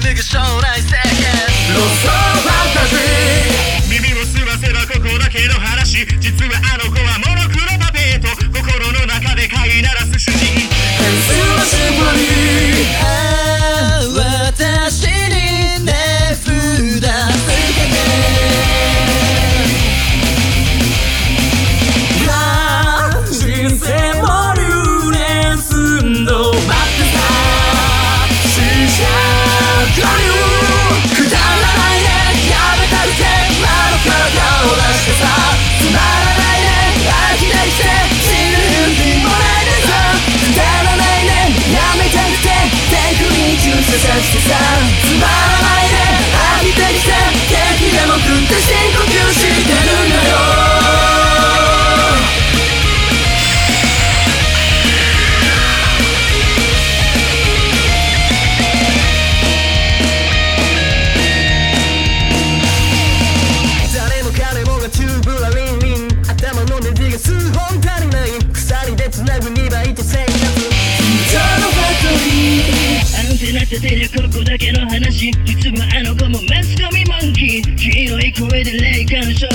niggas shown I said just 立てるここだけの話いつもあの子もマスコミモンキー。黄色い声で霊感症